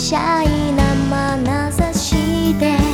シャイな眼差しで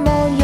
もよ